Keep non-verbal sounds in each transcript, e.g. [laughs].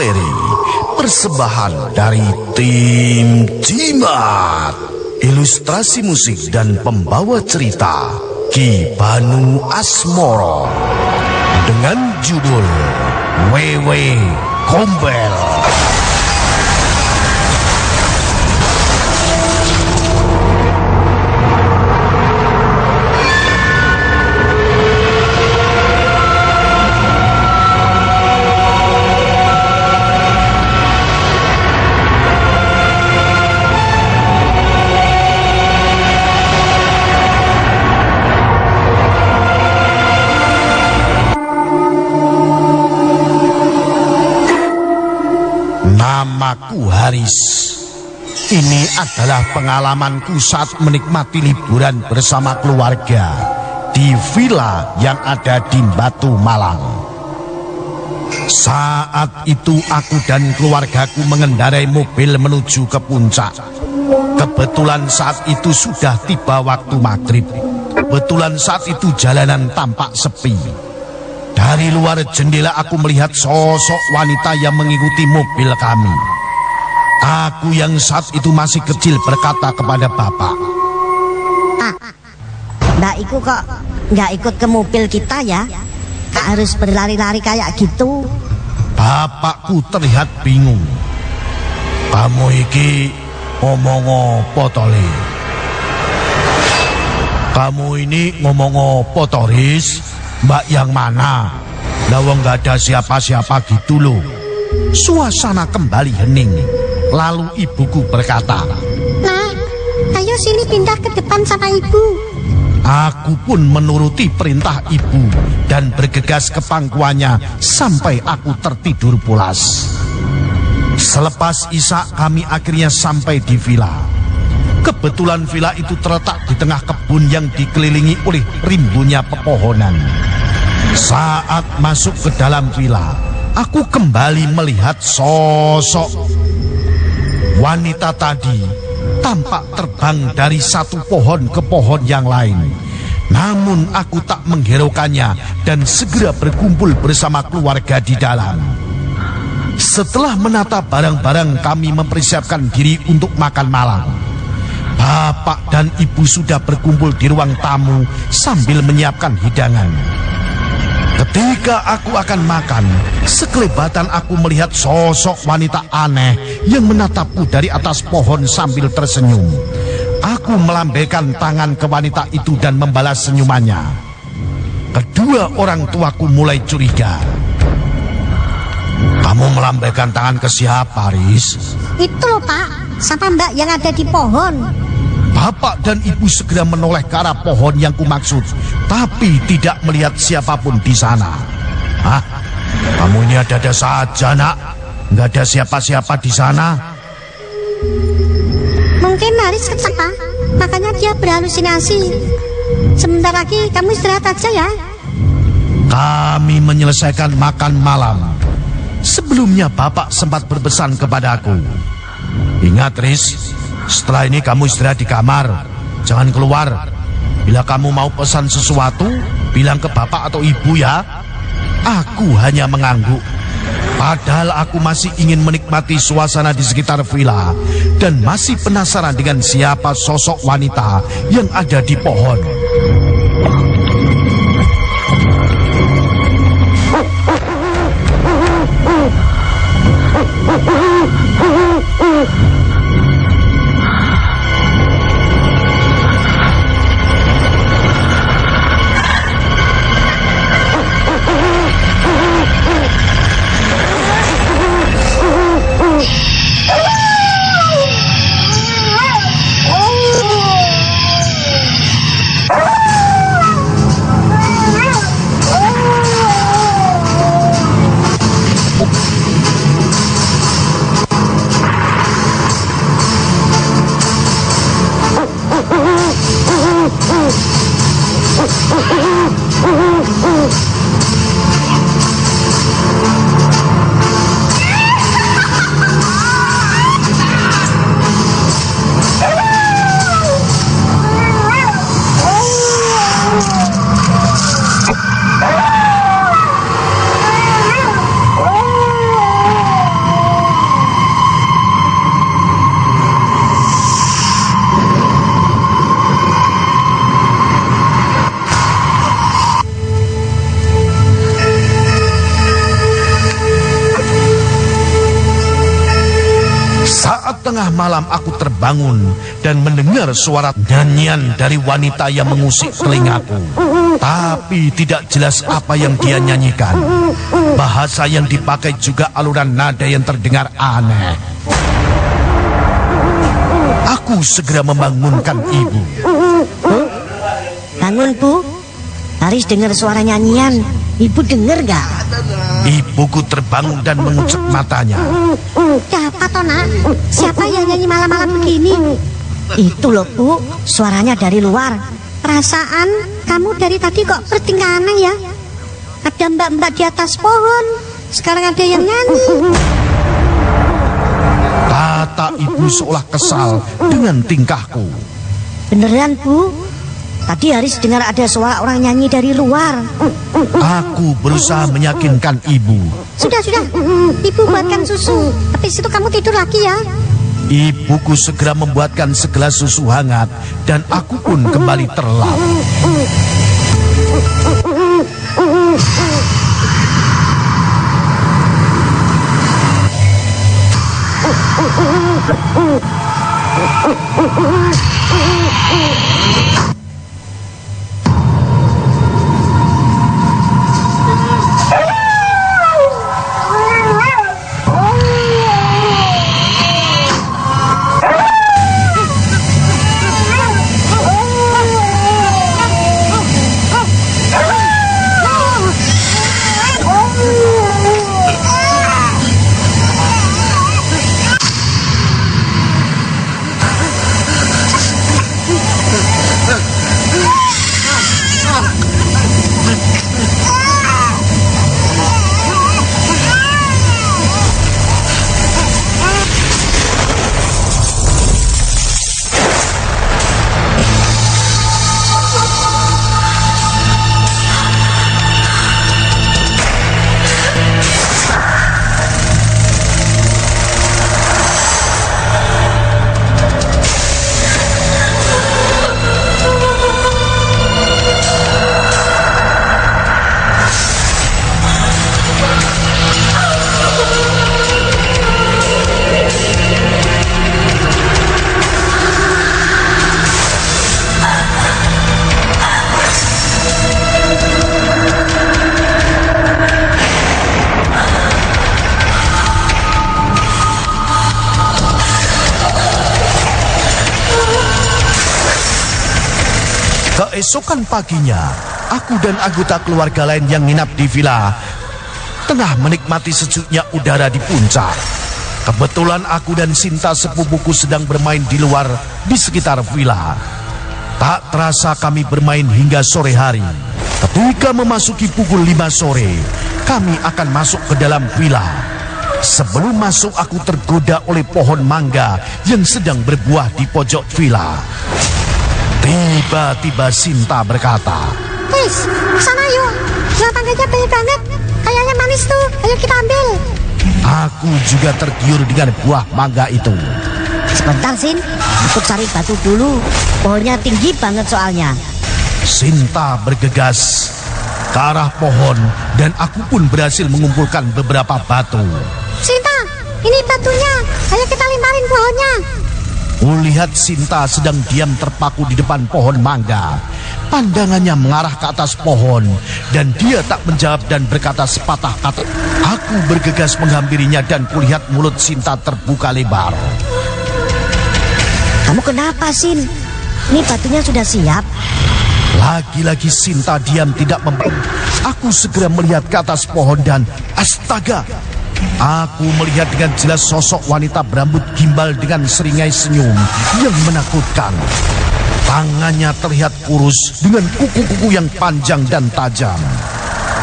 Misteri Persembahan dari tim Jimat. Ilustrasi musik dan pembawa cerita Ki Banu Asmoro. Dengan judul Wewe Gombel Haris. Ini adalah pengalamanku saat menikmati liburan bersama keluarga di villa yang ada di Batu Malang. Saat itu aku dan keluargaku mengendarai mobil menuju ke puncak. Kebetulan saat itu sudah tiba waktu maghrib. Kebetulan saat itu jalanan tampak sepi. Dari luar jendela aku melihat sosok wanita yang mengikuti mobil kami. Aku yang saat itu masih kecil berkata kepada bapak. Ah, Mbak Iku kok nggak ikut ke mobil kita ya? Kak harus berlari-lari kayak gitu. Bapakku terlihat bingung. Kamu iki ngomong apa tole? Kamu ini ngomong apa Toris? Mbak yang mana? Lawang nggak ada siapa-siapa gitu loh. Suasana kembali hening. Lalu ibuku berkata, Nah, ayo sini pindah ke depan sama ibu. Aku pun menuruti perintah ibu dan bergegas ke pangkuannya sampai aku tertidur pulas. Selepas isak kami akhirnya sampai di villa. Kebetulan villa itu terletak di tengah kebun yang dikelilingi oleh rimbunnya pepohonan. Saat masuk ke dalam villa, aku kembali melihat sosok wanita tadi tampak terbang dari satu pohon ke pohon yang lain. Namun aku tak menghiraukannya dan segera berkumpul bersama keluarga di dalam. Setelah menata barang-barang kami mempersiapkan diri untuk makan malam. Bapak dan ibu sudah berkumpul di ruang tamu sambil menyiapkan hidangan. Ketika aku akan makan, sekelebatan aku melihat sosok wanita aneh yang menatapku dari atas pohon sambil tersenyum. Aku melambaikan tangan ke wanita itu dan membalas senyumannya. Kedua orang tuaku mulai curiga. Kamu melambaikan tangan ke siapa, Riz? Itu loh pak, sama mbak yang ada di pohon. Bapak dan ibu segera menoleh ke arah pohon yang kumaksud, tapi tidak melihat siapa pun di sana. Hah? Kamu ini ada-ada saja, nak. Nggak ada siapa-siapa di sana. Mungkin Haris kecapa, makanya dia berhalusinasi. Sebentar lagi kamu istirahat aja ya. Kami menyelesaikan makan malam. Sebelumnya bapak sempat berpesan kepadaku. Ingat, Riz, setelah ini kamu istirahat di kamar. Jangan keluar. Bila kamu mau pesan sesuatu, bilang ke bapak atau ibu ya. Aku hanya mengangguk. Padahal aku masih ingin menikmati suasana di sekitar villa dan masih penasaran dengan siapa sosok wanita yang ada di pohon. Terbangun dan mendengar suara nyanyian dari wanita yang mengusik telingaku. Tapi tidak jelas apa yang dia nyanyikan. Bahasa yang dipakai juga aluran nada yang terdengar aneh. Aku segera membangunkan ibu. Bangun, Bu. Haris dengar suara nyanyian. Ibu dengar gak? Ibuku terbangun dan mengucek matanya. Toh nak? Siapa yang nyanyi malam-malam begini? Itu loh bu, suaranya dari luar. Perasaan kamu dari tadi kok bertingkah aneh ya? Ada mbak-mbak di atas pohon. Sekarang ada yang nyanyi. Kata ibu seolah kesal dengan tingkahku. Beneran bu? Tadi Haris dengar ada suara orang nyanyi dari luar. Aku berusaha meyakinkan ibu. Sudah, sudah. Ibu buatkan susu. Habis itu kamu tidur lagi ya. Ibuku segera membuatkan segelas susu hangat dan aku pun kembali terlelap. Keesokan paginya, aku dan anggota keluarga lain yang nginap di villa tengah menikmati sejuknya udara di puncak. Kebetulan aku dan Sinta sepupuku sedang bermain di luar di sekitar villa. Tak terasa kami bermain hingga sore hari. Ketika memasuki pukul 5 sore, kami akan masuk ke dalam villa. Sebelum masuk aku tergoda oleh pohon mangga yang sedang berbuah di pojok villa. Tiba-tiba Sinta berkata, Wis, sana yuk. Buah mangganya banyak banget. Kayaknya manis tuh. Ayo kita ambil. Aku juga tergiur dengan buah mangga itu. Sebentar, Sin. Aku cari batu dulu. Pohonnya tinggi banget soalnya. Sinta bergegas ke arah pohon dan aku pun berhasil mengumpulkan beberapa batu. Sinta, ini batunya. Ayo kita lemparin pohonnya. Kulihat Sinta sedang diam terpaku di depan pohon mangga. Pandangannya mengarah ke atas pohon dan dia tak menjawab dan berkata sepatah kata. Aku bergegas menghampirinya dan kulihat mulut Sinta terbuka lebar. Kamu kenapa, Sin? Ini batunya sudah siap. Lagi-lagi Sinta diam tidak membantu. Aku segera melihat ke atas pohon dan astaga. Aku melihat dengan jelas sosok wanita berambut gimbal dengan seringai senyum yang menakutkan. Tangannya terlihat kurus dengan kuku-kuku yang panjang dan tajam.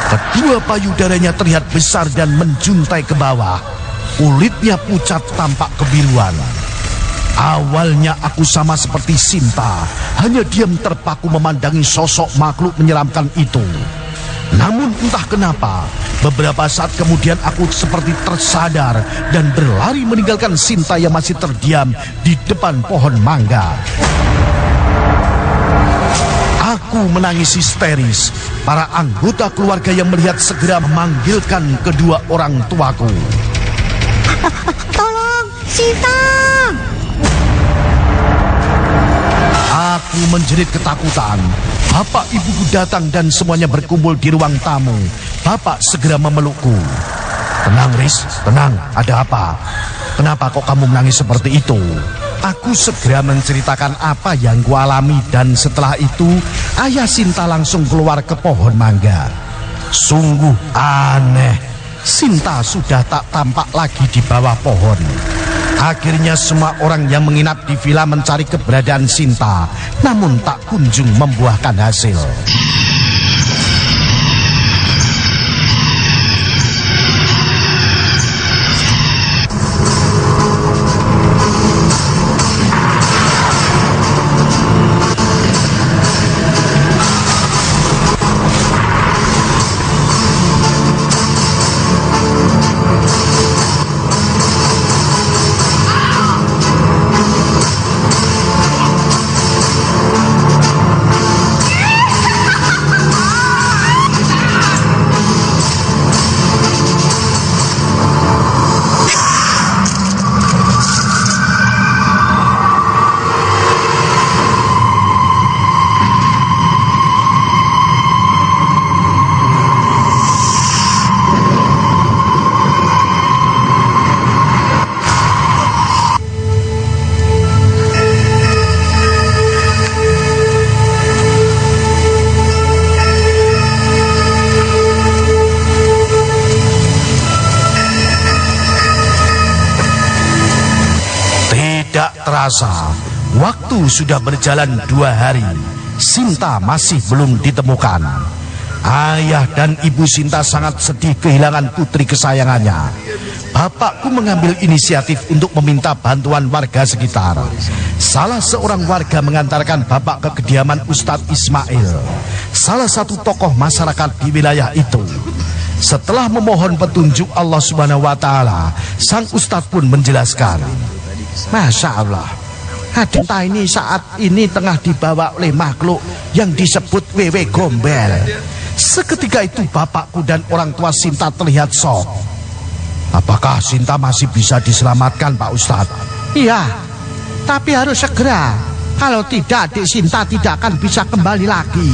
Kedua payudaranya terlihat besar dan menjuntai ke bawah. Kulitnya pucat tampak kebiruan. Awalnya aku sama seperti Sinta, hanya diam terpaku memandangi sosok makhluk menyeramkan itu. Namun entah kenapa, beberapa saat kemudian aku seperti tersadar dan berlari meninggalkan Sinta yang masih terdiam di depan pohon mangga. Aku menangis histeris. Para anggota keluarga yang melihat segera memanggilkan kedua orang tuaku. [laughs] Tolong, Sinta! Aku menjerit ketakutan Bapak ibuku datang dan semuanya berkumpul di ruang tamu. Bapak segera memelukku. Tenang, Riz. Tenang. Ada apa? Kenapa kok kamu menangis seperti itu? Aku segera menceritakan apa yang kualami dan setelah itu ayah Sinta langsung keluar ke pohon mangga. Sungguh aneh. Sinta sudah tak tampak lagi di bawah pohon. Akhirnya semua orang yang menginap di villa mencari keberadaan Sinta, namun tak kunjung membuahkan hasil. Terasa, waktu sudah berjalan dua hari. Sinta masih belum ditemukan. Ayah dan ibu Sinta sangat sedih kehilangan putri kesayangannya. Bapakku mengambil inisiatif untuk meminta bantuan warga sekitar. Salah seorang warga mengantarkan bapak ke kediaman Ustadz Ismail, salah satu tokoh masyarakat di wilayah itu. Setelah memohon petunjuk Allah Subhanahu wa taala, sang ustadz pun menjelaskan, Masya Allah. Hadita ini saat ini tengah dibawa oleh makhluk yang disebut Wewe Gombel. Seketika itu bapakku dan orang tua Sinta terlihat sok. Apakah Sinta masih bisa diselamatkan Pak Ustadz? Iya, tapi harus segera. Kalau tidak adik Sinta tidak akan bisa kembali lagi.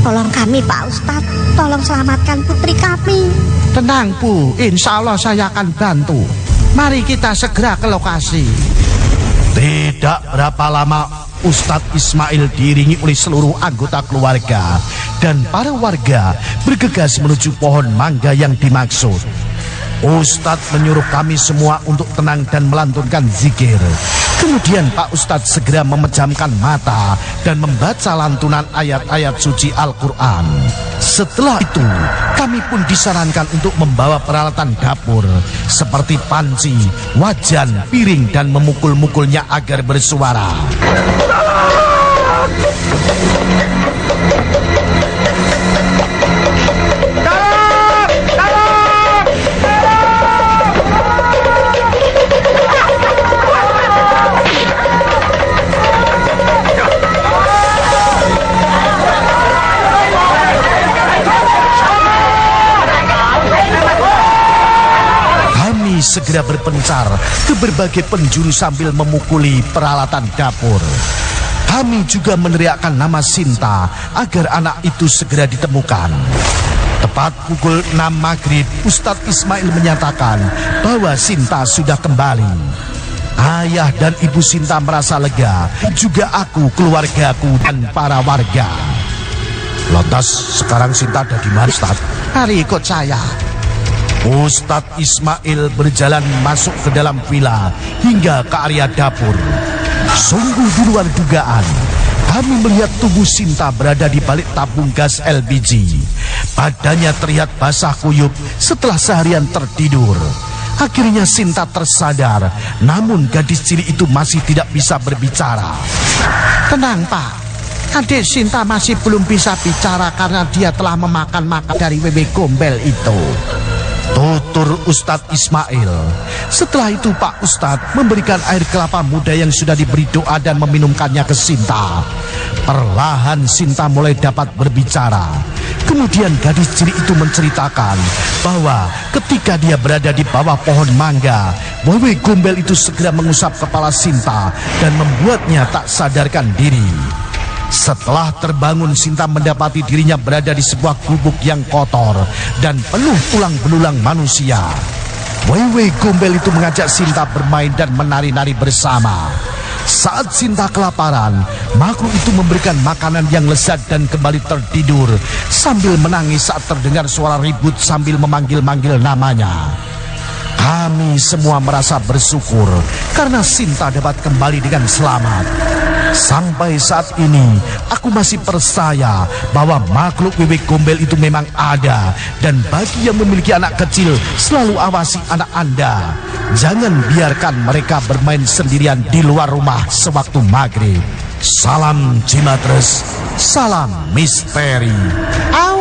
Tolong kami Pak Ustadz, tolong selamatkan putri kami. Tenang Bu, insya Allah saya akan bantu. Mari kita segera ke lokasi. Tidak berapa lama Ustadz Ismail diiringi oleh seluruh anggota keluarga dan para warga bergegas menuju pohon mangga yang dimaksud. Ustadz menyuruh kami semua untuk tenang dan melantunkan zikir. Kemudian Pak Ustadz segera memejamkan mata dan membaca lantunan ayat-ayat suci Al-Quran. Setelah itu, kami pun disarankan untuk membawa peralatan dapur seperti panci, wajan, piring, dan memukul-mukulnya agar bersuara. Segera berpencar ke berbagai penjuru sambil memukuli peralatan dapur. Kami juga meneriakkan nama Sinta agar anak itu segera ditemukan. Tepat pukul 6 maghrib, Ustadz Ismail menyatakan bahwa Sinta sudah kembali. Ayah dan ibu Sinta merasa lega, juga aku, keluargaku, dan para warga. Lantas sekarang Sinta ada di mana, Ustadz? Mari ikut saya. Ustadz Ismail berjalan masuk ke dalam villa hingga ke area dapur. Sungguh di luar dugaan, kami melihat tubuh Sinta berada di balik tabung gas LPG. Badannya terlihat basah kuyup setelah seharian tertidur. Akhirnya Sinta tersadar, namun gadis cilik itu masih tidak bisa berbicara. Tenang Pak, adik Sinta masih belum bisa bicara karena dia telah memakan makan dari Wewe Gombel itu. Tutur Ustadz Ismail. Setelah itu Pak Ustadz memberikan air kelapa muda yang sudah diberi doa dan meminumkannya ke Sinta. Perlahan Sinta mulai dapat berbicara. Kemudian gadis cilik itu menceritakan bahwa ketika dia berada di bawah pohon mangga, Wewe Gombel itu segera mengusap kepala Sinta dan membuatnya tak sadarkan diri. Setelah terbangun Sinta mendapati dirinya berada di sebuah gubuk yang kotor dan penuh tulang belulang manusia. Wewe Gombel itu mengajak Sinta bermain dan menari-nari bersama. Saat Sinta kelaparan, makhluk itu memberikan makanan yang lezat dan kembali tertidur sambil menangis saat terdengar suara ribut sambil memanggil-manggil namanya. Kami semua merasa bersyukur karena Sinta dapat kembali dengan selamat. Sampai saat ini, aku masih percaya bahwa makhluk bebek gombel itu memang ada. Dan bagi yang memiliki anak kecil, selalu awasi anak Anda. Jangan biarkan mereka bermain sendirian di luar rumah sewaktu maghrib. Salam Cimatres, salam misteri. Au!